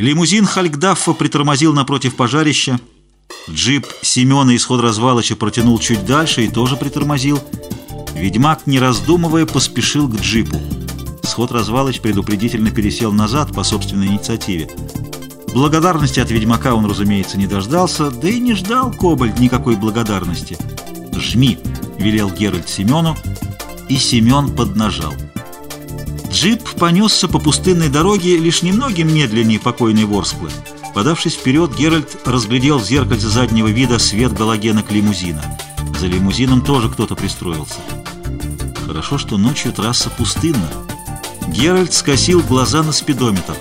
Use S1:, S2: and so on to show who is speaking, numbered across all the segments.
S1: Лимузин Хальгдаффа притормозил напротив пожарища. Джип Семена из развалоча протянул чуть дальше и тоже притормозил. Ведьмак, не раздумывая, поспешил к джипу. Сход развалыч предупредительно пересел назад по собственной инициативе. Благодарности от ведьмака он, разумеется, не дождался, да и не ждал Кобальд никакой благодарности. «Жми!» — велел Геральт Семену, и Семен поднажал. Джип понесся по пустынной дороге лишь немногим медленнее покойной Ворсклы. Подавшись вперед, Геральт разглядел в зеркальце заднего вида свет галогенок лимузина. За лимузином тоже кто-то пристроился. Хорошо, что ночью трасса пустынна. Геральт скосил глаза на спидометр.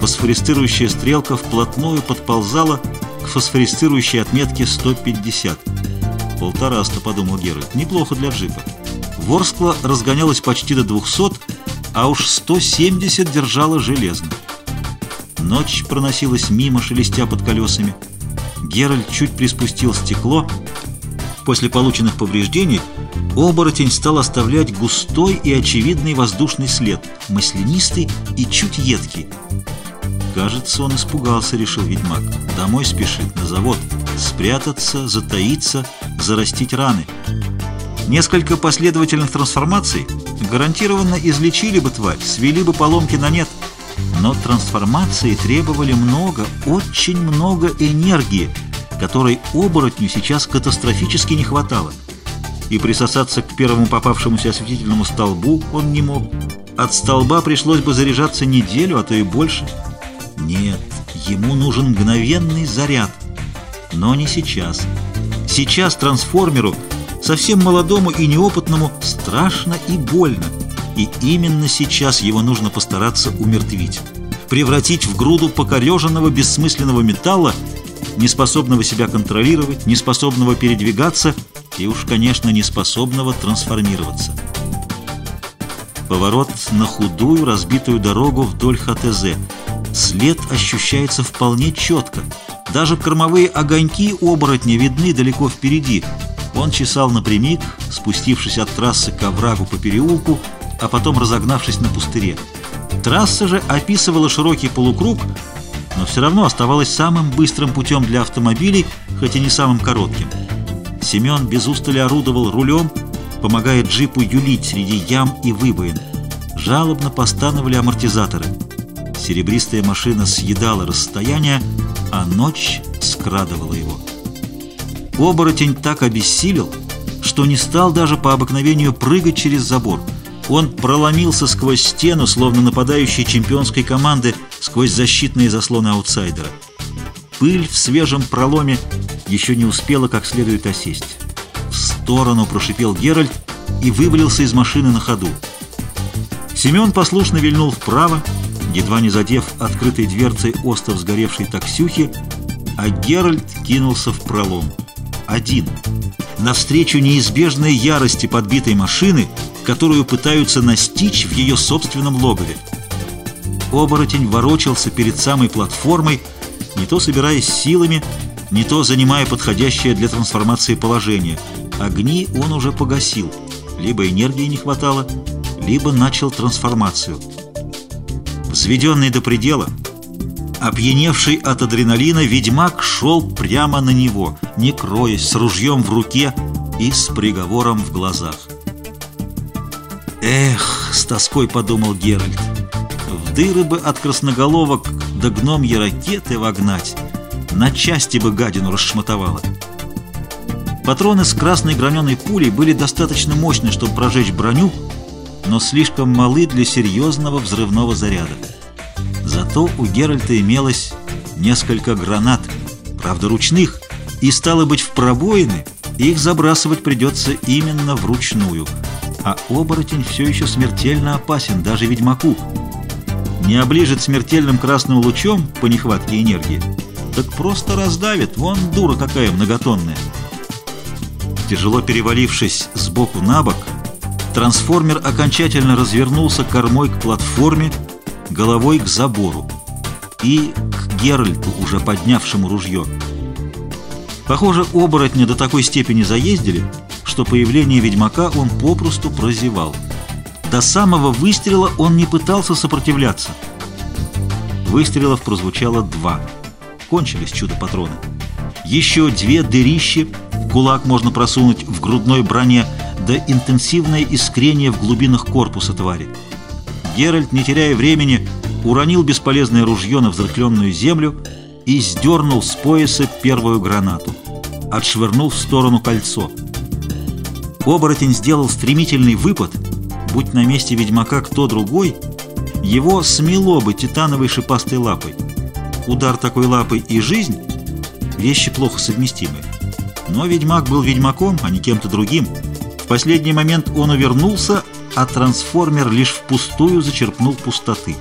S1: Фосфористирующая стрелка вплотную подползала к фосфористирующей отметке 150. Полтораста, подумал Геральт. Неплохо для джипа. Ворскла разгонялась почти до 200, а уж 170 держала железно. Ночь проносилась мимо, шелестя под колесами. Геральт чуть приспустил стекло. После полученных повреждений оборотень стал оставлять густой и очевидный воздушный след, маслянистый и чуть едкий. Кажется, он испугался, решил ведьмак. Домой спешит, на завод. Спрятаться, затаиться, зарастить раны. Несколько последовательных трансформаций гарантированно излечили бы тварь, свели бы поломки на нет. Но трансформации требовали много, очень много энергии, которой оборотню сейчас катастрофически не хватало. И присосаться к первому попавшемуся осветительному столбу он не мог. От столба пришлось бы заряжаться неделю, а то и больше. Нет, ему нужен мгновенный заряд. Но не сейчас. Сейчас трансформеру – Совсем молодому и неопытному страшно и больно. И именно сейчас его нужно постараться умертвить. Превратить в груду покореженного бессмысленного металла, неспособного себя контролировать, неспособного передвигаться и уж, конечно, неспособного трансформироваться. Поворот на худую разбитую дорогу вдоль ХТЗ. След ощущается вполне четко. Даже кормовые огоньки оборотня видны далеко впереди – он чесал напрямик, спустившись от трассы к оврагу по переулку, а потом разогнавшись на пустыре. Трасса же описывала широкий полукруг, но все равно оставалась самым быстрым путем для автомобилей, хоть и не самым коротким. Семен без устали орудовал рулем, помогая джипу юлить среди ям и выбоин. Жалобно постановали амортизаторы. Серебристая машина съедала расстояние, а ночь скрадывала его. Оборотень так обессилел, что не стал даже по обыкновению прыгать через забор. Он проломился сквозь стену, словно нападающий чемпионской команды сквозь защитные заслоны аутсайдера. Пыль в свежем проломе еще не успела как следует осесть. В сторону прошипел Геральт и вывалился из машины на ходу. Семен послушно вильнул вправо, едва не задев открытой дверцей остов сгоревшей таксюхи, а Геральт кинулся в пролом один. Навстречу неизбежной ярости подбитой машины, которую пытаются настичь в ее собственном логове. Оборотень ворочался перед самой платформой, не то собираясь силами, не то занимая подходящее для трансформации положение. Огни он уже погасил. Либо энергии не хватало, либо начал трансформацию. Взведенный до предела, Опьяневший от адреналина, ведьмак шел прямо на него, не кроясь, с ружьем в руке и с приговором в глазах. «Эх!» — с тоской подумал Геральт. «В дыры бы от красноголовок да гномьи ракеты вогнать, на части бы гадину расшматовало». Патроны с красной граненой пулей были достаточно мощны, чтобы прожечь броню, но слишком малы для серьезного взрывного заряда. Зато у Геральта имелось несколько гранат, правда ручных, и стало быть в пробоины их забрасывать придется именно вручную. А оборотень все еще смертельно опасен, даже ведьмаку. Не оближет смертельным красным лучом по нехватке энергии, так просто раздавит, вон дура какая многотонная. Тяжело перевалившись сбоку на бок, трансформер окончательно развернулся кормой к платформе, головой к забору и к Геральту, уже поднявшему ружье. Похоже, оборотня до такой степени заездили, что появление ведьмака он попросту прозевал. До самого выстрела он не пытался сопротивляться. Выстрелов прозвучало два. Кончились чудо-патроны. Еще две дырищи, кулак можно просунуть в грудной броне, да интенсивное искрение в глубинах корпуса твари. Геральт, не теряя времени, уронил бесполезное ружье на взрыхленную землю и сдернул с пояса первую гранату. Отшвырнул в сторону кольцо. Оборотень сделал стремительный выпад. Будь на месте ведьмака кто другой, его смело бы титановой шипастой лапой. Удар такой лапой и жизнь — вещи плохо совместимые. Но ведьмак был ведьмаком, а не кем-то другим. В последний момент он увернулся, а трансформер лишь впустую зачерпнул пустоты.